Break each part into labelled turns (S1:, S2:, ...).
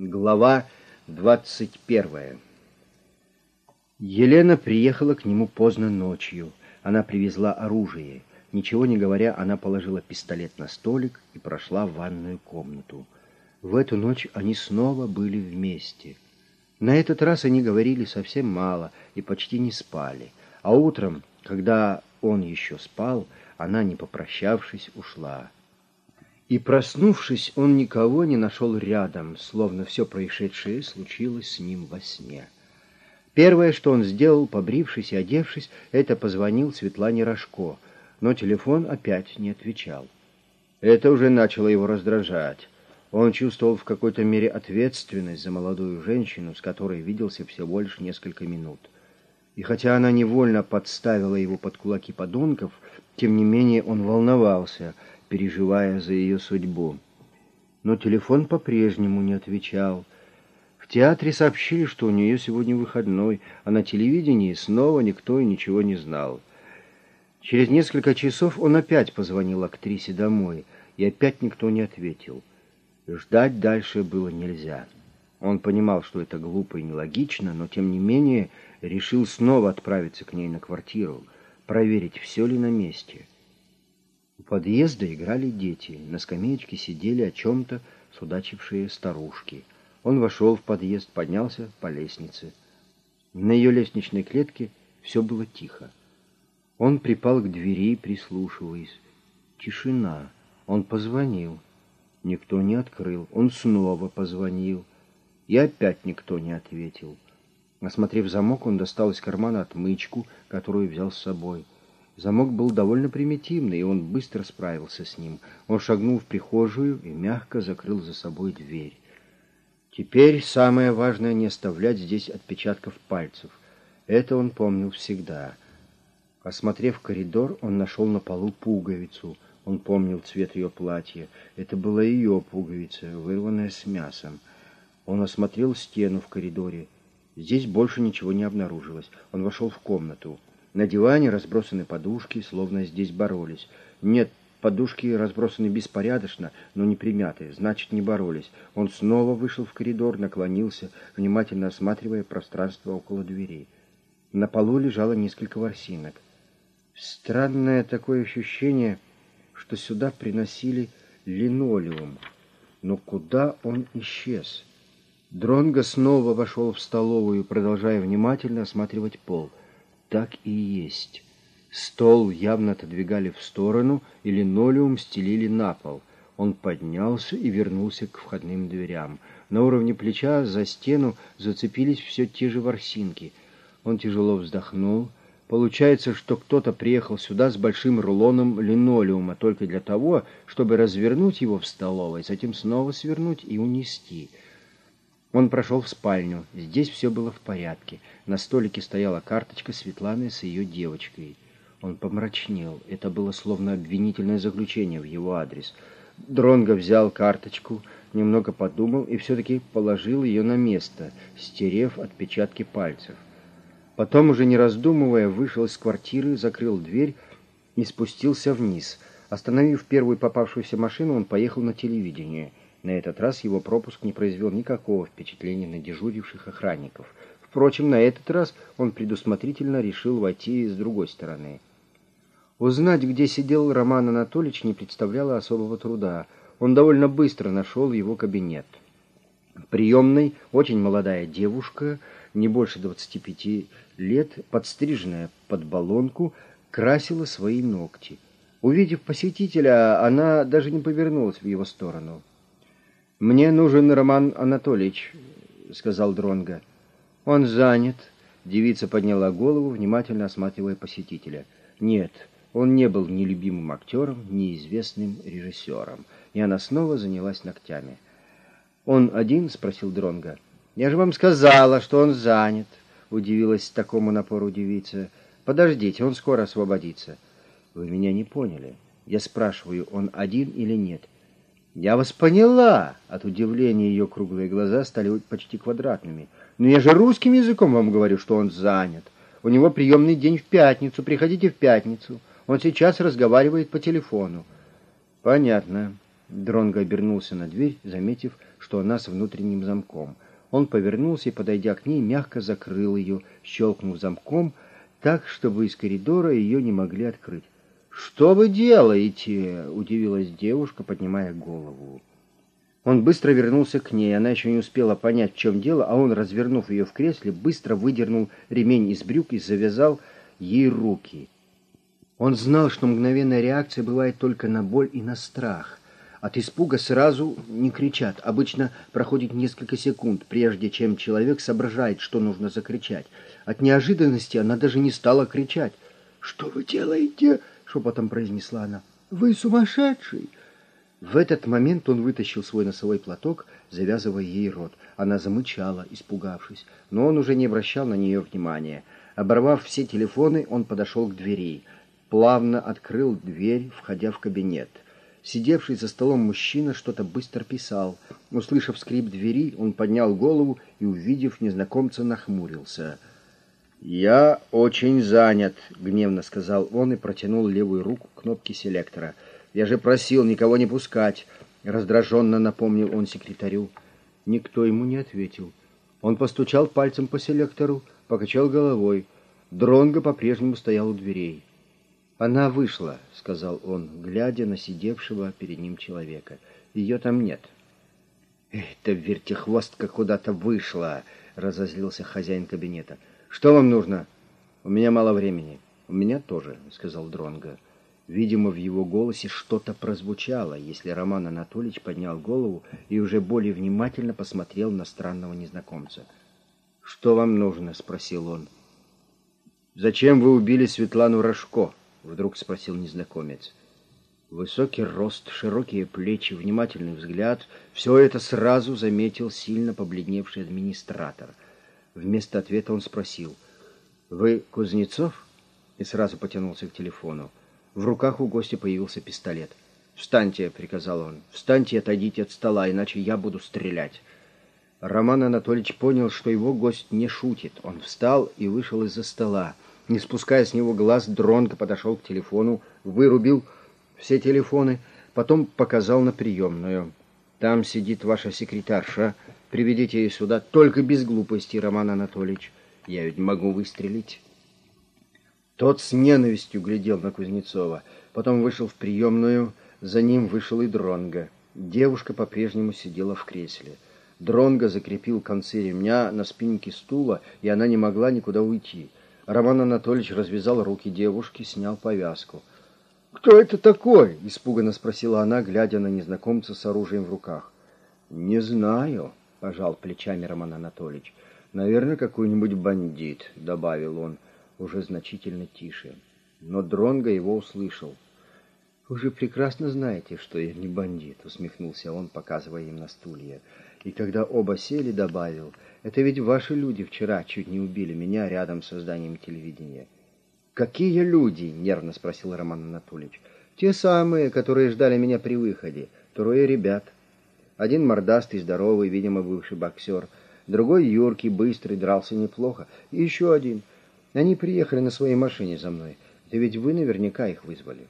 S1: Глава двадцать первая Елена приехала к нему поздно ночью. Она привезла оружие. Ничего не говоря, она положила пистолет на столик и прошла в ванную комнату. В эту ночь они снова были вместе. На этот раз они говорили совсем мало и почти не спали. А утром, когда он еще спал, она, не попрощавшись, ушла. И, проснувшись, он никого не нашел рядом, словно все происшедшее случилось с ним во сне. Первое, что он сделал, побрившись и одевшись, это позвонил Светлане Рожко, но телефон опять не отвечал. Это уже начало его раздражать. Он чувствовал в какой-то мере ответственность за молодую женщину, с которой виделся всего лишь несколько минут. И хотя она невольно подставила его под кулаки подонков, тем не менее он волновался — переживая за ее судьбу. Но телефон по-прежнему не отвечал. В театре сообщили, что у нее сегодня выходной, а на телевидении снова никто и ничего не знал. Через несколько часов он опять позвонил актрисе домой, и опять никто не ответил. Ждать дальше было нельзя. Он понимал, что это глупо и нелогично, но тем не менее решил снова отправиться к ней на квартиру, проверить, все ли на месте. У подъезда играли дети, на скамеечке сидели о чем-то судачившие старушки. Он вошел в подъезд, поднялся по лестнице. На ее лестничной клетке все было тихо. Он припал к двери, прислушиваясь. Тишина. Он позвонил. Никто не открыл. Он снова позвонил. И опять никто не ответил. Осмотрев замок, он достал из кармана отмычку, которую взял с собой. Замок был довольно примитивный, и он быстро справился с ним. Он шагнул в прихожую и мягко закрыл за собой дверь. Теперь самое важное не оставлять здесь отпечатков пальцев. Это он помнил всегда. Осмотрев коридор, он нашел на полу пуговицу. Он помнил цвет ее платья. Это была ее пуговица, вырванная с мясом. Он осмотрел стену в коридоре. Здесь больше ничего не обнаружилось. Он вошел в комнату. На диване разбросаны подушки, словно здесь боролись. Нет, подушки разбросаны беспорядочно, но не примятые, значит, не боролись. Он снова вышел в коридор, наклонился, внимательно осматривая пространство около дверей. На полу лежало несколько ворсинок. Странное такое ощущение, что сюда приносили линолеум. Но куда он исчез? Дронго снова вошел в столовую, продолжая внимательно осматривать пол — так и есть. Стол явно отодвигали в сторону, и линолеум стелили на пол. Он поднялся и вернулся к входным дверям. На уровне плеча за стену зацепились все те же ворсинки. Он тяжело вздохнул. Получается, что кто-то приехал сюда с большим рулоном линолеума только для того, чтобы развернуть его в столовой, затем снова свернуть и унести — он прошел в спальню. Здесь все было в порядке. На столике стояла карточка Светланы с ее девочкой. Он помрачнел. Это было словно обвинительное заключение в его адрес. Дронго взял карточку, немного подумал и все-таки положил ее на место, стерев отпечатки пальцев. Потом, уже не раздумывая, вышел из квартиры, закрыл дверь и спустился вниз. Остановив первую попавшуюся машину, он поехал на телевидение — на этот раз его пропуск не произвел никакого впечатления на дежуривших охранников. Впрочем, на этот раз он предусмотрительно решил войти с другой стороны. Узнать, где сидел Роман Анатольевич, не представляло особого труда. Он довольно быстро нашел его кабинет. Приемной очень молодая девушка, не больше 25 лет, подстриженная под баллонку, красила свои ногти. Увидев посетителя, она даже не повернулась в его сторону. «Мне нужен Роман Анатольевич», — сказал Дронга. «Он занят». Девица подняла голову, внимательно осматривая посетителя. «Нет, он не был ни любимым актером, ни известным режиссером». И она снова занялась ногтями. «Он один?» — спросил Дронга. «Я же вам сказала, что он занят», — удивилась такому напору девица. «Подождите, он скоро освободится». «Вы меня не поняли. Я спрашиваю, он один или нет?» «Я вас поняла!» От удивления ее круглые глаза стали почти квадратными. «Но я же русским языком вам говорю, что он занят. У него приемный день в пятницу. Приходите в пятницу. Он сейчас разговаривает по телефону». «Понятно». Дронго обернулся на дверь, заметив, что она с внутренним замком. Он повернулся и, подойдя к ней, мягко закрыл ее, щелкнув замком, так, чтобы из коридора ее не могли открыть. «Что вы делаете?» — удивилась девушка, поднимая голову. Он быстро вернулся к ней. Она еще не успела понять, в чем дело, а он, развернув ее в кресле, быстро выдернул ремень из брюк и завязал ей руки. Он знал, что мгновенная реакция бывает только на боль и на страх. От испуга сразу не кричат. Обычно проходит несколько секунд, прежде чем человек соображает, что нужно закричать. От неожиданности она даже не стала кричать. «Что вы делаете?» — шепотом произнесла она. «Вы сумасшедший!» В этот момент он вытащил свой носовой платок, завязывая ей рот. Она замычала, испугавшись, но он уже не обращал на нее внимания. Оборвав все телефоны, он подошел к двери. Плавно открыл дверь, входя в кабинет. Сидевший за столом мужчина что-то быстро писал. Услышав скрип двери, он поднял голову и, увидев незнакомца, нахмурился. «Я очень занят», — гневно сказал он и протянул левую руку к кнопке селектора — я же просил никого не пускать, раздраженно напомнил он секретарю. Никто ему не ответил. Он постучал пальцем по селектору, покачал головой. Дронго по-прежнему стоял у дверей. «Она вышла», — сказал он, глядя на сидевшего перед ним человека. «Ее там нет». «Эта вертихвостка куда-то вышла», — разозлился хозяин кабинета. «Что вам нужно?» «У меня мало времени». «У меня тоже», — сказал Дронго. Видимо, в его голосе что-то прозвучало, если Роман Анатольевич поднял голову и уже более внимательно посмотрел на странного незнакомца. «Что вам нужно?» — спросил он. «Зачем вы убили Светлану Рожко?» — вдруг спросил незнакомец. Высокий рост, широкие плечи, внимательный взгляд — все это сразу заметил сильно побледневший администратор. Вместо ответа он спросил, «Вы Кузнецов?» и сразу потянулся к телефону. В руках у гостя появился пистолет. «Встаньте!» — приказал он. «Встаньте и отойдите от стола, иначе я буду стрелять». Роман Анатольевич понял, что его гость не шутит. Он встал и вышел из-за стола. Не спуская с него глаз, Дронко подошел к телефону, вырубил все телефоны, потом показал на приемную. «Там сидит ваша секретарша. Приведите ее сюда, только без глупости, Роман Анатольевич. Я ведь могу выстрелить». Тот с ненавистью глядел на Кузнецова. Потом вышел в приемную, за ним вышел и Дронга. Девушка по-прежнему сидела в кресле. Дронга закрепил концы ремня на спинке стула, и она не могла никуда уйти. Роман Анатольевич развязал руки девушки, снял повязку. «Кто это такой?» — испуганно спросила она, глядя на незнакомца с оружием в руках. «Не знаю», — пожал плечами Роман Анатольевич. «Наверное, какой-нибудь бандит», — добавил он уже значительно тише. Но Дронго его услышал. «Вы же прекрасно знаете, что я не бандит», — усмехнулся он, показывая им на стулья. И когда оба сели, добавил, «Это ведь ваши люди вчера чуть не убили меня рядом с созданием телевидения». «Какие люди?» — нервно спросил Роман Анатольевич. «Те самые, которые ждали меня при выходе. Трое ребят. Один мордастый, здоровый, видимо, бывший боксер. Другой юркий, быстрый, дрался неплохо. И еще один — они приехали на своей машине за мной. Да ведь вы наверняка их вызвали.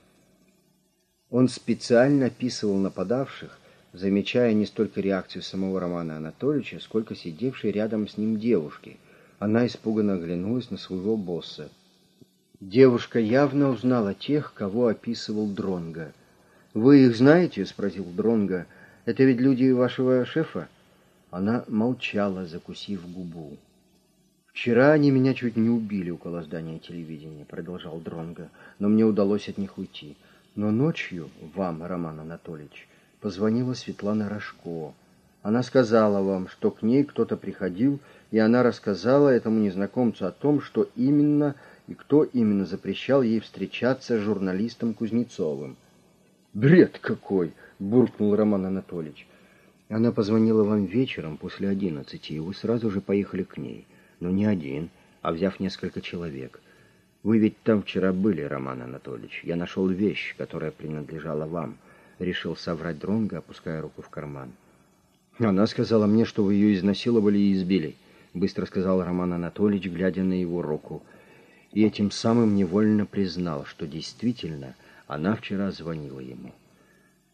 S1: Он специально описывал нападавших, замечая не столько реакцию самого Романа Анатольевича, сколько сидевшей рядом с ним девушки. Она испуганно оглянулась на своего босса. Девушка явно узнала тех, кого описывал Дронга. «Вы их знаете?» — спросил Дронга. «Это ведь люди вашего шефа?» Она молчала, закусив губу. «Вчера они меня чуть не убили около здания телевидения», — продолжал Дронга, «но мне удалось от них уйти. Но ночью вам, Роман Анатольевич, позвонила Светлана Рожко. Она сказала вам, что к ней кто-то приходил, и она рассказала этому незнакомцу о том, что именно и кто именно запрещал ей встречаться с журналистом Кузнецовым. «Бред какой!» — буркнул Роман Анатольевич. «Она позвонила вам вечером после одиннадцати, и вы сразу же поехали к ней» но не один, а взяв несколько человек. Вы ведь там вчера были, Роман Анатольевич. Я нашел вещь, которая принадлежала вам. Решил соврать Дронго, опуская руку в карман. Она сказала мне, что вы ее изнасиловали и избили. Быстро сказал Роман Анатольевич, глядя на его руку. И этим самым невольно признал, что действительно она вчера звонила ему.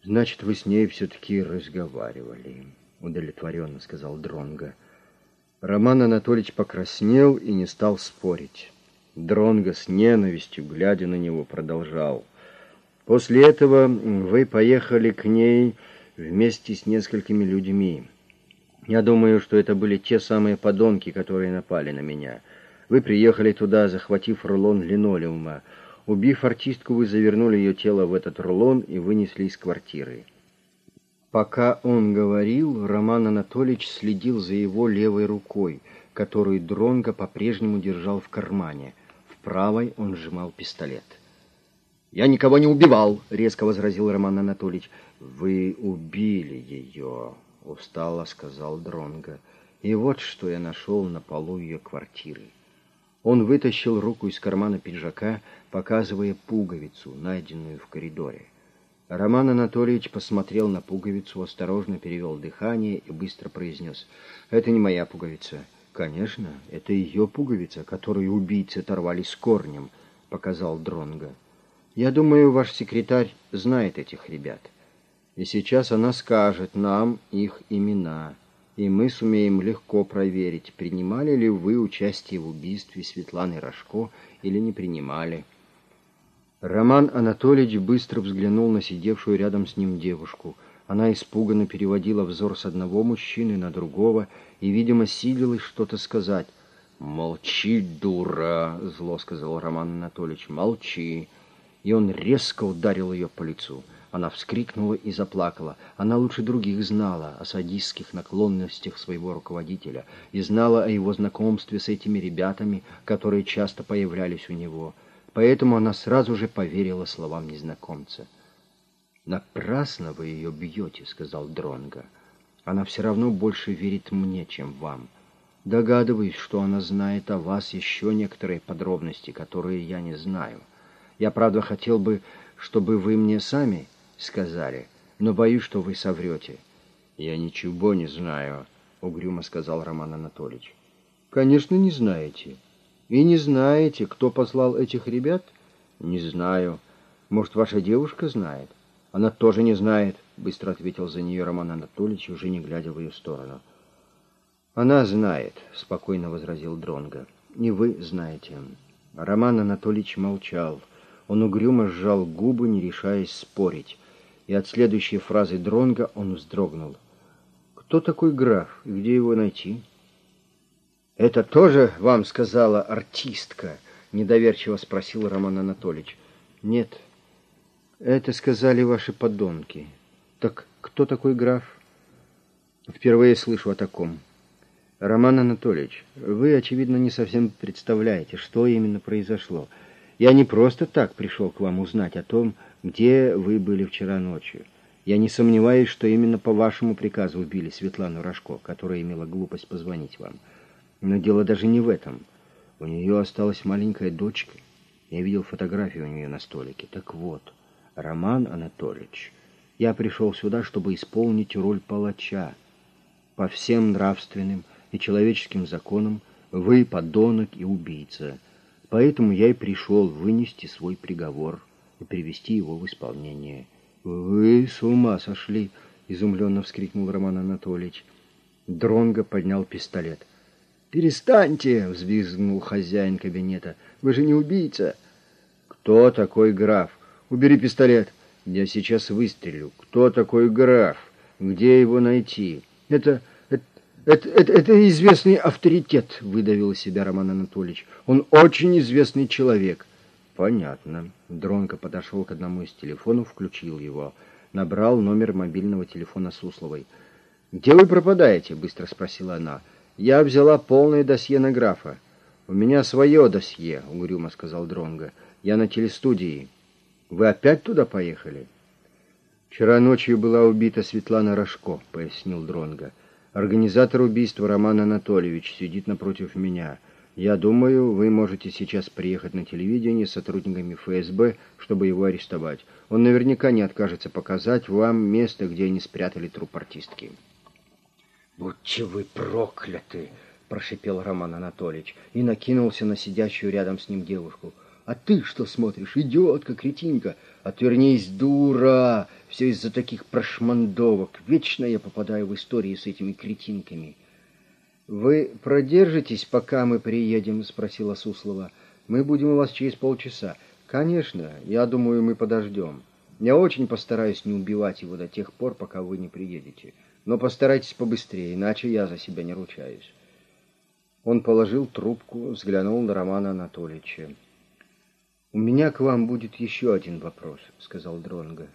S1: Значит, вы с ней все-таки разговаривали. удовлетворенно сказал Дронга. Роман Анатольевич покраснел и не стал спорить. Дронго с ненавистью, глядя на него, продолжал. «После этого вы поехали к ней вместе с несколькими людьми. Я думаю, что это были те самые подонки, которые напали на меня. Вы приехали туда, захватив рулон линолеума. Убив артистку, вы завернули ее тело в этот рулон и вынесли из квартиры. Пока он говорил, Роман Анатольевич следил за его левой рукой, которую Дронго по-прежнему держал в кармане. В правой он сжимал пистолет. «Я никого не убивал!» — резко возразил Роман Анатольевич. «Вы убили ее!» — устало сказал Дронго. «И вот что я нашел на полу ее квартиры». Он вытащил руку из кармана пиджака, показывая пуговицу, найденную в коридоре. Роман Анатольевич посмотрел на пуговицу, осторожно перевел дыхание и быстро произнес. «Это не моя пуговица». «Конечно, это ее пуговица, которую убийцы оторвали с корнем», — показал Дронга. «Я думаю, ваш секретарь знает этих ребят. И сейчас она скажет нам их имена» и мы сумеем легко проверить, принимали ли вы участие в убийстве Светланы Рожко или не принимали. Роман Анатольевич быстро взглянул на сидевшую рядом с ним девушку. Она испуганно переводила взор с одного мужчины на другого и, видимо, силилась что-то сказать. «Молчи, дура!» — зло сказал Роман Анатольевич. «Молчи!» И он резко ударил ее по лицу. Она вскрикнула и заплакала. Она лучше других знала о садистских наклонностях своего руководителя и знала о его знакомстве с этими ребятами, которые часто появлялись у него. Поэтому она сразу же поверила словам незнакомца. «Напрасно вы ее бьете», — сказал Дронга. «Она все равно больше верит мне, чем вам. Догадываюсь, что она знает о вас еще некоторые подробности, которые я не знаю. Я, правда, хотел бы, чтобы вы мне сами сказали, но боюсь, что вы соврете. Я ничего не знаю, угрюмо сказал Роман Анатольевич. Конечно, не знаете. И не знаете, кто послал этих ребят? Не знаю. Может, ваша девушка знает? Она тоже не знает, быстро ответил за нее Роман Анатольевич, уже не глядя в ее сторону. Она знает, спокойно возразил Дронга. Не вы знаете. Роман Анатольевич молчал. Он угрюмо сжал губы, не решаясь спорить и от следующей фразы Дронга он вздрогнул. «Кто такой граф и где его найти?» «Это тоже вам сказала артистка?» — недоверчиво спросил Роман Анатольевич. «Нет, это сказали ваши подонки. Так кто такой граф?» «Впервые слышу о таком». «Роман Анатольевич, вы, очевидно, не совсем представляете, что именно произошло. Я не просто так пришел к вам узнать о том, где вы были вчера ночью. Я не сомневаюсь, что именно по вашему приказу убили Светлану Рожко, которая имела глупость позвонить вам. Но дело даже не в этом. У нее осталась маленькая дочка. Я видел фотографию у нее на столике. Так вот, Роман Анатольевич, я пришел сюда, чтобы исполнить роль палача. По всем нравственным и человеческим законам вы подонок и убийца. Поэтому я и пришел вынести свой приговор и привести его в исполнение. «Вы с ума сошли!» — изумленно вскрикнул Роман Анатольевич. Дронго поднял пистолет. «Перестаньте!» — взвизгнул хозяин кабинета. «Вы же не убийца!» «Кто такой граф? Убери пистолет!» «Я сейчас выстрелю. Кто такой граф? Где его найти?» «Это... это, это, это, известный авторитет», — выдавил из себя Роман Анатольевич. «Он очень известный человек». Понятно. Дронко подошел к одному из телефонов, включил его. Набрал номер мобильного телефона Сусловой. «Где вы пропадаете?» — быстро спросила она. «Я взяла полное досье на графа». «У меня свое досье», — угрюмо сказал Дронго. «Я на телестудии». «Вы опять туда поехали?» «Вчера ночью была убита Светлана Рожко», — пояснил Дронго. «Организатор убийства Роман Анатольевич сидит напротив меня». Я думаю, вы можете сейчас приехать на телевидение с сотрудниками ФСБ, чтобы его арестовать. Он наверняка не откажется показать вам место, где они спрятали труп артистки. «Будьте вы прокляты!» — прошипел Роман Анатольевич и накинулся на сидящую рядом с ним девушку. А ты что смотришь? Идиотка, кретинка! Отвернись, дура! Все из-за таких прошмандовок. Вечно я попадаю в истории с этими кретинками. «Вы продержитесь, пока мы приедем?» — спросила Суслова. «Мы будем у вас через полчаса». «Конечно, я думаю, мы подождем. Я очень постараюсь не убивать его до тех пор, пока вы не приедете. Но постарайтесь побыстрее, иначе я за себя не ручаюсь». Он положил трубку, взглянул на Романа Анатольевича. «У меня к вам будет еще один вопрос», — сказал Дронго.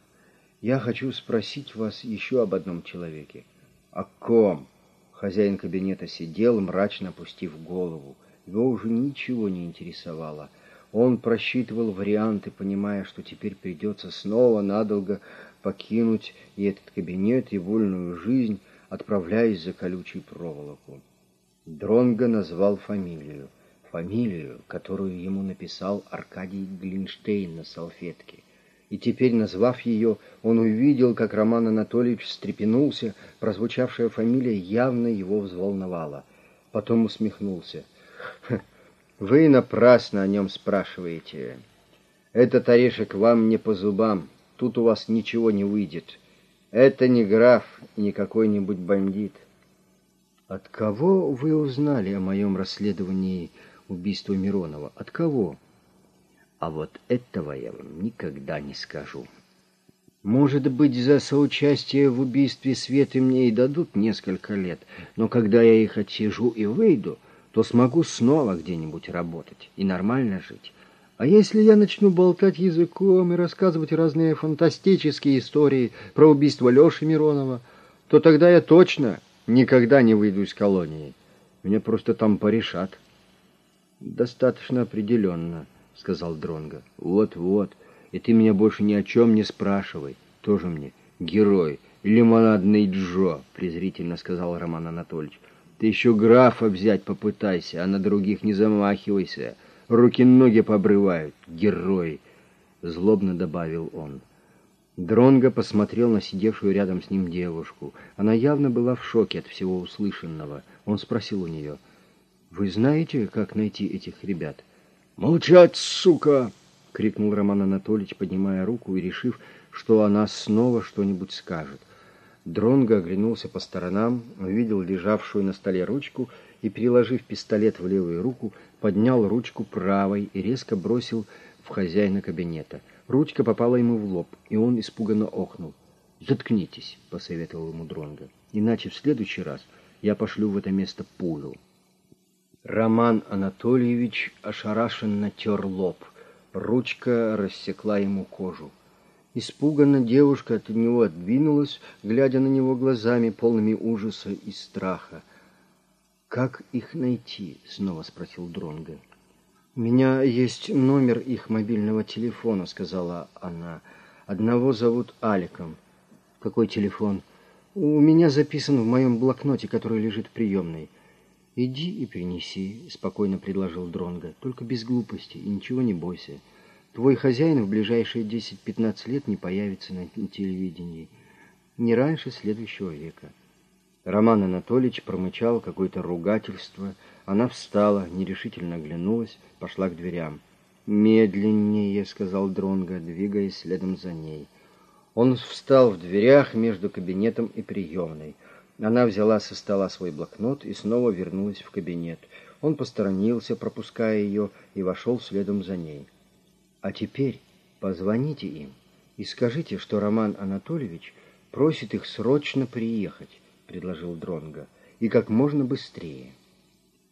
S1: «Я хочу спросить вас еще об одном человеке». «О ком?» Хозяин кабинета сидел, мрачно опустив голову. Его уже ничего не интересовало. Он просчитывал варианты, понимая, что теперь придется снова надолго покинуть и этот кабинет, и вольную жизнь, отправляясь за колючей проволоку. Дронго назвал фамилию. Фамилию, которую ему написал Аркадий Глинштейн на салфетке и теперь, назвав ее, он увидел, как Роман Анатольевич встрепенулся, прозвучавшая фамилия явно его взволновала. Потом усмехнулся. «Вы напрасно о нем спрашиваете. Этот орешек вам не по зубам, тут у вас ничего не выйдет. Это не граф и не какой-нибудь бандит». «От кого вы узнали о моем расследовании убийства Миронова? От кого?» А вот этого я вам никогда не скажу. Может быть, за соучастие в убийстве Светы мне и дадут несколько лет, но когда я их отсижу и выйду, то смогу снова где-нибудь работать и нормально жить. А если я начну болтать языком и рассказывать разные фантастические истории про убийство Леши Миронова, то тогда я точно никогда не выйду из колонии. Меня просто там порешат. Достаточно определенно сказал Дронго. Вот-вот. И ты меня больше ни о чем не спрашивай. Тоже мне герой. Лимонадный Джо, презрительно сказал Роман Анатольевич. Ты еще графа взять попытайся, а на других не замахивайся. Руки-ноги побрывают. Герой, злобно добавил он. Дронго посмотрел на сидевшую рядом с ним девушку. Она явно была в шоке от всего услышанного. Он спросил у нее, «Вы знаете, как найти этих ребят?» «Молчать, сука!» — крикнул Роман Анатольевич, поднимая руку и решив, что она снова что-нибудь скажет. Дронго оглянулся по сторонам, увидел лежавшую на столе ручку и, переложив пистолет в левую руку, поднял ручку правой и резко бросил в хозяина кабинета. Ручка попала ему в лоб, и он испуганно охнул. «Заткнитесь», — посоветовал ему Дронго, — «иначе в следующий раз я пошлю в это место пулю». Роман Анатольевич ошарашенно тер лоб. Ручка рассекла ему кожу. Испуганно девушка от него отдвинулась, глядя на него глазами, полными ужаса и страха. «Как их найти?» — снова спросил Дронго. «У меня есть номер их мобильного телефона», — сказала она. «Одного зовут Аликом». «Какой телефон?» «У меня записан в моем блокноте, который лежит в приемной». «Иди и принеси», — спокойно предложил Дронго. «Только без глупости и ничего не бойся. Твой хозяин в ближайшие 10-15 лет не появится на телевидении. Не раньше следующего века». Роман Анатольевич промычал какое-то ругательство. Она встала, нерешительно оглянулась, пошла к дверям. «Медленнее», — сказал Дронго, двигаясь следом за ней. Он встал в дверях между кабинетом и приемной. Она взяла со стола свой блокнот и снова вернулась в кабинет. Он посторонился, пропуская ее, и вошел следом за ней. «А теперь позвоните им и скажите, что Роман Анатольевич просит их срочно приехать», — предложил Дронга, — «и как можно быстрее».